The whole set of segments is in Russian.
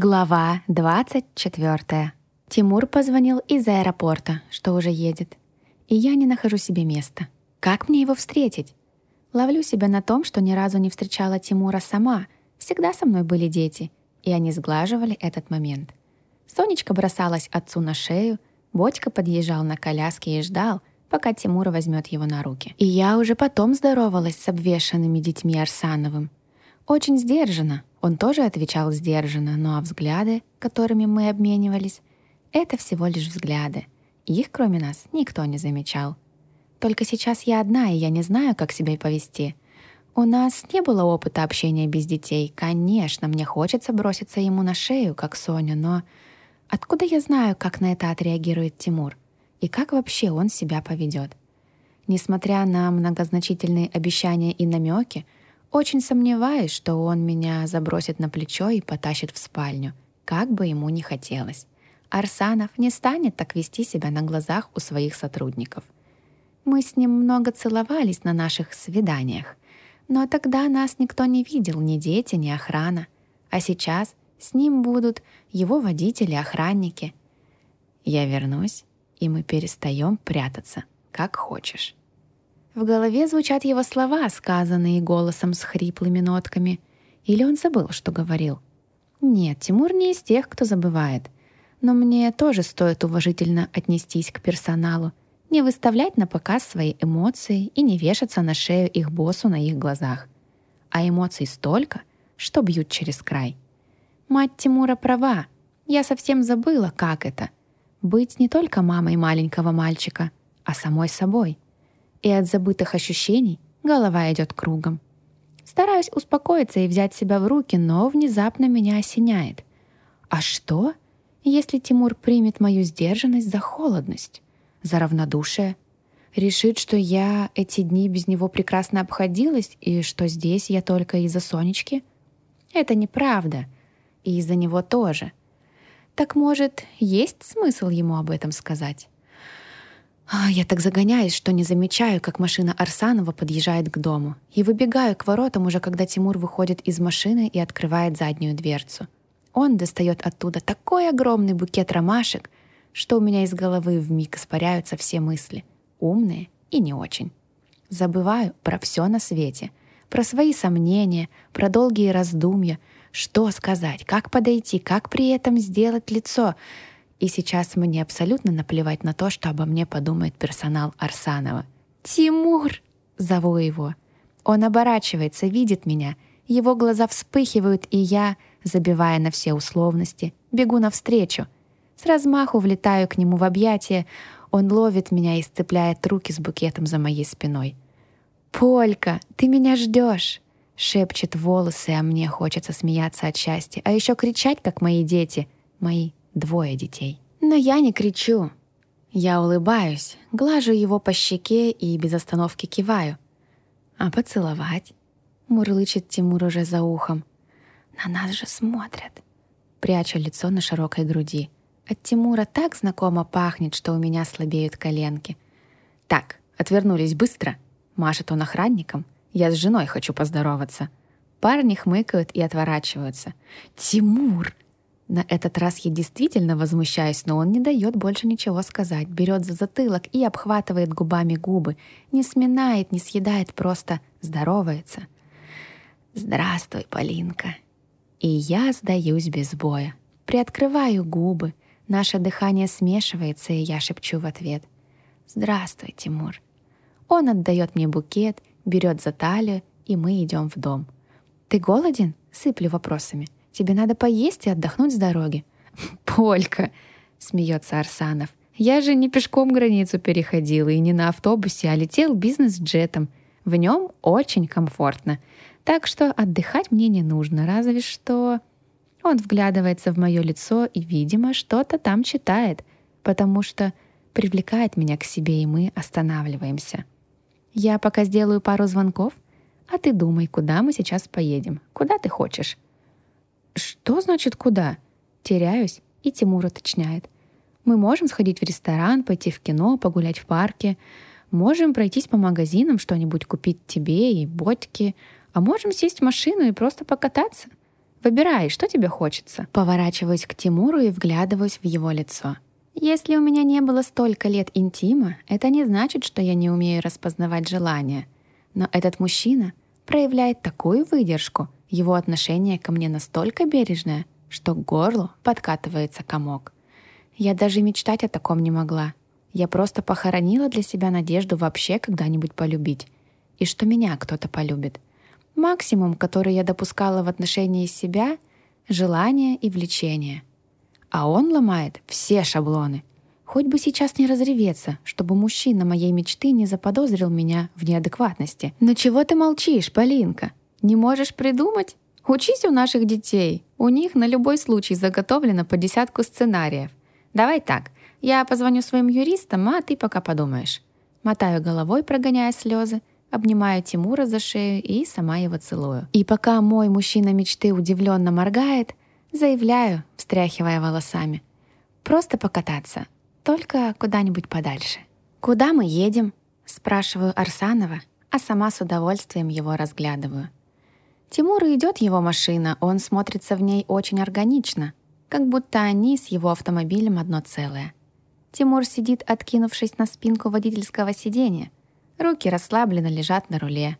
Глава 24. Тимур позвонил из аэропорта, что уже едет. И я не нахожу себе места. Как мне его встретить? Ловлю себя на том, что ни разу не встречала Тимура сама. Всегда со мной были дети, и они сглаживали этот момент. Сонечка бросалась отцу на шею, Бодька подъезжал на коляске и ждал, пока Тимур возьмет его на руки. И я уже потом здоровалась с обвешанными детьми Арсановым. Очень сдержанно, он тоже отвечал сдержанно, ну а взгляды, которыми мы обменивались, это всего лишь взгляды. Их, кроме нас, никто не замечал. Только сейчас я одна, и я не знаю, как себя повести. У нас не было опыта общения без детей. Конечно, мне хочется броситься ему на шею, как Соня, но откуда я знаю, как на это отреагирует Тимур? И как вообще он себя поведет? Несмотря на многозначительные обещания и намеки, очень сомневаюсь, что он меня забросит на плечо и потащит в спальню, как бы ему ни хотелось. Арсанов не станет так вести себя на глазах у своих сотрудников. Мы с ним много целовались на наших свиданиях, но тогда нас никто не видел, ни дети, ни охрана. А сейчас с ним будут его водители-охранники. Я вернусь, и мы перестаем прятаться, как хочешь. В голове звучат его слова, сказанные голосом с хриплыми нотками. Или он забыл, что говорил? Нет, Тимур не из тех, кто забывает. Но мне тоже стоит уважительно отнестись к персоналу, не выставлять на показ свои эмоции и не вешаться на шею их боссу на их глазах. А эмоций столько, что бьют через край. Мать Тимура права. Я совсем забыла, как это — быть не только мамой маленького мальчика, а самой собой — и от забытых ощущений голова идет кругом. Стараюсь успокоиться и взять себя в руки, но внезапно меня осеняет. А что, если Тимур примет мою сдержанность за холодность, за равнодушие? Решит, что я эти дни без него прекрасно обходилась и что здесь я только из-за Сонечки? Это неправда. И из-за него тоже. Так может, есть смысл ему об этом сказать? А, я так загоняюсь, что не замечаю, как машина Арсанова подъезжает к дому. И выбегаю к воротам уже, когда Тимур выходит из машины и открывает заднюю дверцу. Он достает оттуда такой огромный букет ромашек, что у меня из головы вмиг испаряются все мысли. Умные и не очень. Забываю про все на свете. Про свои сомнения, про долгие раздумья. Что сказать, как подойти, как при этом сделать лицо — и сейчас мне абсолютно наплевать на то, что обо мне подумает персонал Арсанова. «Тимур!» — зову его. Он оборачивается, видит меня. Его глаза вспыхивают, и я, забивая на все условности, бегу навстречу. С размаху влетаю к нему в объятия. Он ловит меня и сцепляет руки с букетом за моей спиной. «Полька, ты меня ждешь!» Шепчет волосы, а мне хочется смеяться от счастья, а еще кричать, как мои дети, мои двое детей. Но я не кричу. Я улыбаюсь, глажу его по щеке и без остановки киваю. А поцеловать? Мурлычет Тимур уже за ухом. На нас же смотрят. Прячу лицо на широкой груди. От Тимура так знакомо пахнет, что у меня слабеют коленки. «Так, отвернулись быстро!» Машет он охранником. «Я с женой хочу поздороваться». Парни хмыкают и отворачиваются. «Тимур!» На этот раз я действительно возмущаюсь, но он не дает больше ничего сказать, берет за затылок и обхватывает губами губы, не сминает, не съедает, просто здоровается. «Здравствуй, Полинка!» И я сдаюсь без боя. Приоткрываю губы, наше дыхание смешивается, и я шепчу в ответ. «Здравствуй, Тимур!» Он отдает мне букет, берет за талию, и мы идем в дом. «Ты голоден?» — сыплю вопросами — Тебе надо поесть и отдохнуть с дороги». «Полька!» — смеется Арсанов. «Я же не пешком границу переходил и не на автобусе, а летел бизнес-джетом. В нем очень комфортно. Так что отдыхать мне не нужно, разве что...» Он вглядывается в мое лицо и, видимо, что-то там читает, потому что привлекает меня к себе, и мы останавливаемся. Я пока сделаю пару звонков, а ты думай, куда мы сейчас поедем, куда ты хочешь. «Что значит куда?» Теряюсь, и Тимур уточняет. «Мы можем сходить в ресторан, пойти в кино, погулять в парке. Можем пройтись по магазинам, что-нибудь купить тебе и Бодьке. А можем сесть в машину и просто покататься. Выбирай, что тебе хочется. Поворачиваюсь к Тимуру и вглядываюсь в его лицо. Если у меня не было столько лет интима, это не значит, что я не умею распознавать желания. Но этот мужчина проявляет такую выдержку, его отношение ко мне настолько бережное, что к горлу подкатывается комок. Я даже мечтать о таком не могла. Я просто похоронила для себя надежду вообще когда-нибудь полюбить. И что меня кто-то полюбит. Максимум, который я допускала в отношении себя — желание и влечение. А он ломает все шаблоны. Хоть бы сейчас не разреветься, чтобы мужчина моей мечты не заподозрил меня в неадекватности. «Ну чего ты молчишь, Полинка? Не можешь придумать? Учись у наших детей. У них на любой случай заготовлено по десятку сценариев. Давай так, я позвоню своим юристам, а ты пока подумаешь. Мотаю головой, прогоняя слезы, обнимаю Тимура за шею и сама его целую. И пока мой мужчина мечты удивленно моргает, заявляю, встряхивая волосами. Просто покататься, только куда-нибудь подальше. «Куда мы едем?» — спрашиваю Арсанова, а сама с удовольствием его разглядываю. Тимуру идет его машина, он смотрится в ней очень органично, как будто они с его автомобилем одно целое. Тимур сидит, откинувшись на спинку водительского сиденья. Руки расслабленно лежат на руле.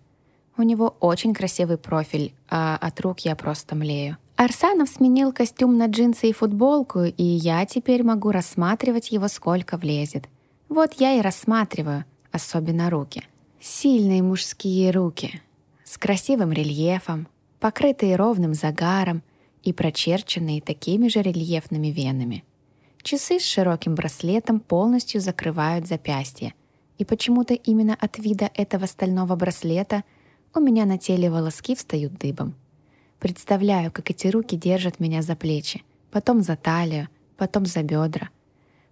У него очень красивый профиль, а от рук я просто млею. Арсанов сменил костюм на джинсы и футболку, и я теперь могу рассматривать его сколько влезет. Вот я и рассматриваю, особенно руки. Сильные мужские руки, с красивым рельефом, покрытые ровным загаром, и прочерченные такими же рельефными венами. Часы с широким браслетом полностью закрывают запястье, и почему-то именно от вида этого стального браслета у меня на теле волоски встают дыбом. Представляю, как эти руки держат меня за плечи, потом за талию, потом за бедра.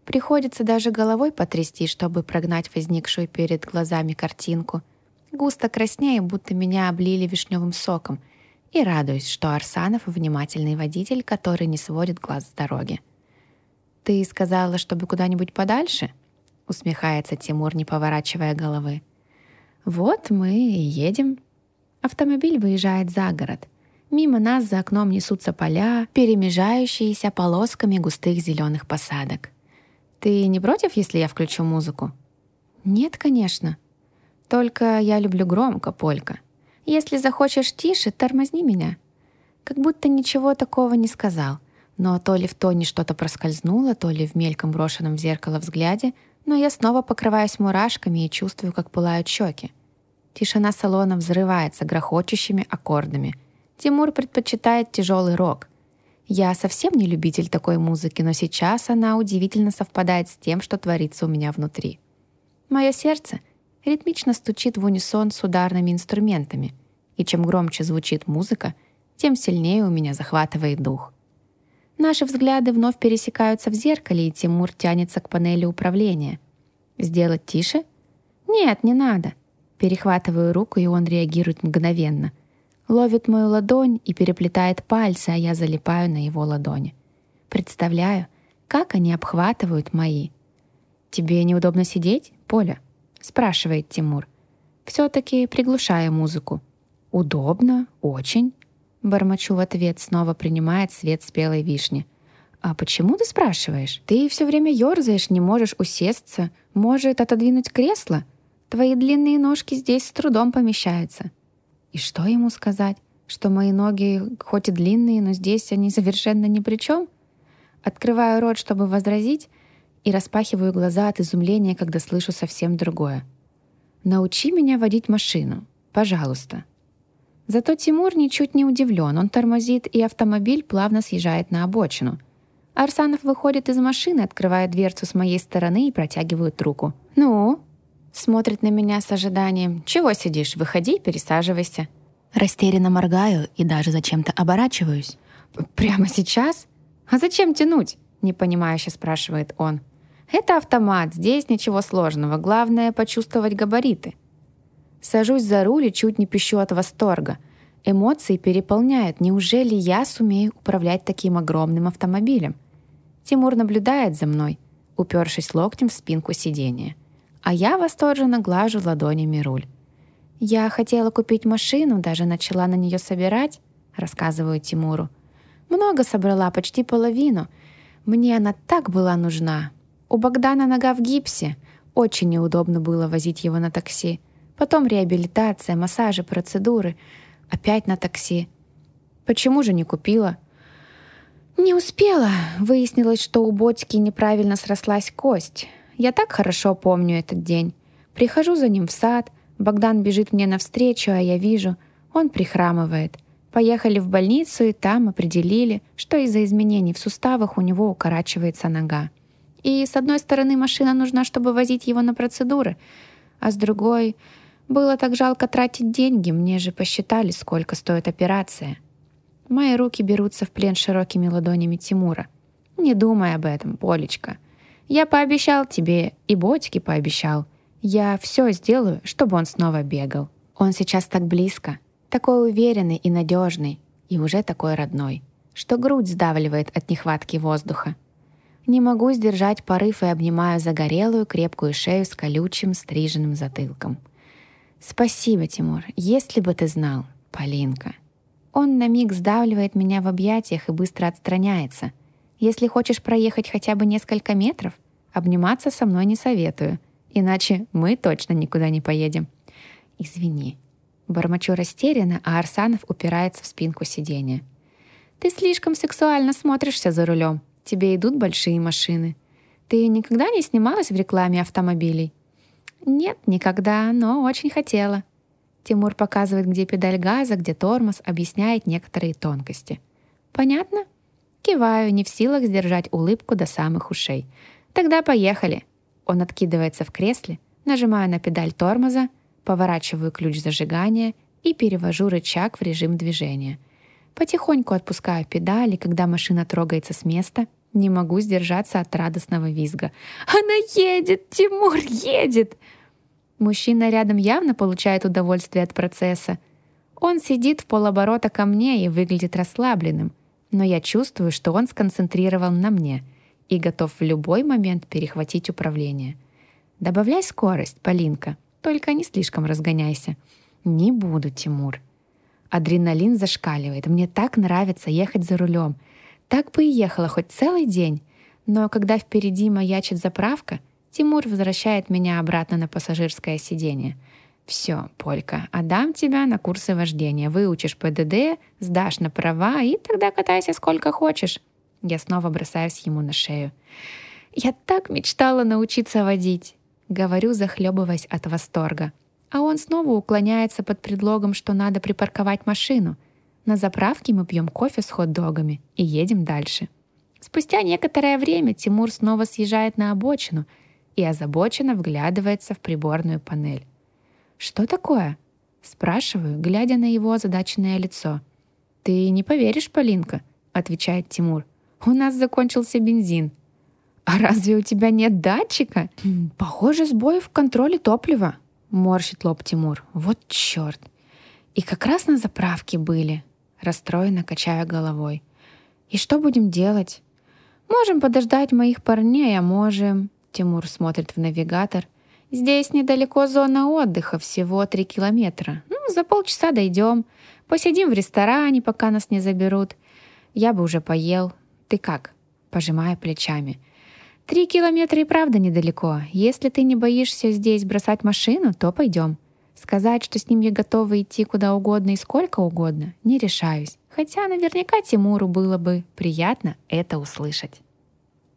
Приходится даже головой потрясти, чтобы прогнать возникшую перед глазами картинку. Густо краснею, будто меня облили вишневым соком — и радуюсь, что Арсанов — внимательный водитель, который не сводит глаз с дороги. «Ты сказала, чтобы куда-нибудь подальше?» — усмехается Тимур, не поворачивая головы. «Вот мы и едем». Автомобиль выезжает за город. Мимо нас за окном несутся поля, перемежающиеся полосками густых зеленых посадок. «Ты не против, если я включу музыку?» «Нет, конечно. Только я люблю громко, Полька. Если захочешь тише, тормозни меня». Как будто ничего такого не сказал, но то ли в тоне что-то проскользнуло, то ли в мельком брошенном в зеркало взгляде, но я снова покрываюсь мурашками и чувствую, как пылают щеки. Тишина салона взрывается грохочущими аккордами. Тимур предпочитает тяжелый рок. Я совсем не любитель такой музыки, но сейчас она удивительно совпадает с тем, что творится у меня внутри. Мое сердце ритмично стучит в унисон с ударными инструментами, и чем громче звучит музыка, тем сильнее у меня захватывает дух. Наши взгляды вновь пересекаются в зеркале, и Тимур тянется к панели управления. «Сделать тише?» «Нет, не надо». Перехватываю руку, и он реагирует мгновенно. Ловит мою ладонь и переплетает пальцы, а я залипаю на его ладони. Представляю, как они обхватывают мои. «Тебе неудобно сидеть, Поля?» Спрашивает Тимур. Все-таки приглушая музыку. Удобно, очень. Бормочу в ответ, снова принимает свет спелой вишни. «А почему ты спрашиваешь? Ты все время ерзаешь, не можешь усесться. Может, отодвинуть кресло? Твои длинные ножки здесь с трудом помещаются». И что ему сказать? Что мои ноги хоть и длинные, но здесь они совершенно ни при чем? Открываю рот, чтобы возразить, и распахиваю глаза от изумления, когда слышу совсем другое. «Научи меня водить машину, пожалуйста». Зато Тимур ничуть не удивлен, он тормозит, и автомобиль плавно съезжает на обочину. Арсанов выходит из машины, открывает дверцу с моей стороны и протягивает руку. «Ну?» Смотрит на меня с ожиданием. «Чего сидишь? Выходи, пересаживайся». Растерянно моргаю и даже зачем-то оборачиваюсь. «Прямо сейчас? А зачем тянуть?» Непонимающе спрашивает он. Это автомат, здесь ничего сложного, главное почувствовать габариты. Сажусь за руль и чуть не пищу от восторга. Эмоции переполняют. Неужели я сумею управлять таким огромным автомобилем? Тимур наблюдает за мной, упершись локтем в спинку сиденья. А я восторженно глажу ладонями руль. Я хотела купить машину, даже начала на нее собирать, рассказываю Тимуру — Много собрала, почти половину. Мне она так была нужна. У Богдана нога в гипсе. Очень неудобно было возить его на такси. Потом реабилитация, массажи, процедуры. Опять на такси. Почему же не купила? Не успела. Выяснилось, что у Ботики неправильно срослась кость. Я так хорошо помню этот день. Прихожу за ним в сад, Богдан бежит мне навстречу, а я вижу, он прихрамывает. Поехали в больницу, и там определили, что из-за изменений в суставах у него укорачивается нога. И с одной стороны машина нужна, чтобы возить его на процедуры, а с другой было так жалко тратить деньги, мне же посчитали, сколько стоит операция. Мои руки берутся в плен широкими ладонями Тимура. Не думай об этом, Полечка. Я пообещал тебе, и Ботике пообещал. Я все сделаю, чтобы он снова бегал. Он сейчас так близко, такой уверенный и надежный, и уже такой родной, что грудь сдавливает от нехватки воздуха. Не могу сдержать порыв и обнимаю загорелую крепкую шею с колючим стриженным затылком. «Спасибо, Тимур, если бы ты знал, Полинка». Он на миг сдавливает меня в объятиях и быстро отстраняется. Если хочешь проехать хотя бы несколько метров, обниматься со мной не советую, иначе мы точно никуда не поедем. Извини. Бормочу растерянно, а Арсанов упирается в спинку сиденья. Ты слишком сексуально смотришься за рулем. Тебе идут большие машины. Ты никогда не снималась в рекламе автомобилей? Нет, никогда, но очень хотела. Тимур показывает, где педаль газа, где тормоз, объясняет некоторые тонкости. «Понятно?» Киваю, не в силах сдержать улыбку до самых ушей. «Тогда поехали!» Он откидывается в кресле, нажимаю на педаль тормоза, поворачиваю ключ зажигания и перевожу рычаг в режим движения. Потихоньку отпускаю педали, когда машина трогается с места, не могу сдержаться от радостного визга. «Она едет! Тимур едет!» Мужчина рядом явно получает удовольствие от процесса. Он сидит в полоборота ко мне и выглядит расслабленным, но я чувствую, что он сконцентрирован на мне и готов в любой момент перехватить управление. Добавляй скорость, Полинка, только не слишком разгоняйся. Не буду, Тимур. Адреналин зашкаливает. Мне так нравится ехать за рулем. Так бы и ехала хоть целый день. Но когда впереди маячит заправка — Тимур возвращает меня обратно на пассажирское сиденье. «Все, Полька, отдам тебя на курсы вождения. Выучишь ПДД, сдашь на права и тогда катайся сколько хочешь». Я снова бросаюсь ему на шею. «Я так мечтала научиться водить!» Говорю, захлебываясь от восторга. А он снова уклоняется под предлогом, что надо припарковать машину. На заправке мы пьем кофе с хот-догами и едем дальше. Спустя некоторое время Тимур снова съезжает на обочину — и озабоченно вглядывается в приборную панель. «Что такое?» — спрашиваю, глядя на его озадаченное лицо. «Ты не поверишь, Полинка», — отвечает Тимур. «У нас закончился бензин». «А разве у тебя нет датчика?» «Похоже, сбой в контроле топлива», — морщит лоб Тимур. «Вот черт!» «И как раз на заправке были», — расстроенно качаю головой. «И что будем делать?» «Можем подождать моих парней, а можем...» Тимур смотрит в навигатор. «Здесь недалеко зона отдыха, всего три километра. Ну, за полчаса дойдем. Посидим в ресторане, пока нас не заберут. Я бы уже поел. Ты как?» Пожимая плечами. «Три километра и правда недалеко. Если ты не боишься здесь бросать машину, то пойдем. Сказать, что с ним я готова идти куда угодно и сколько угодно, не решаюсь. Хотя наверняка Тимуру было бы приятно это услышать».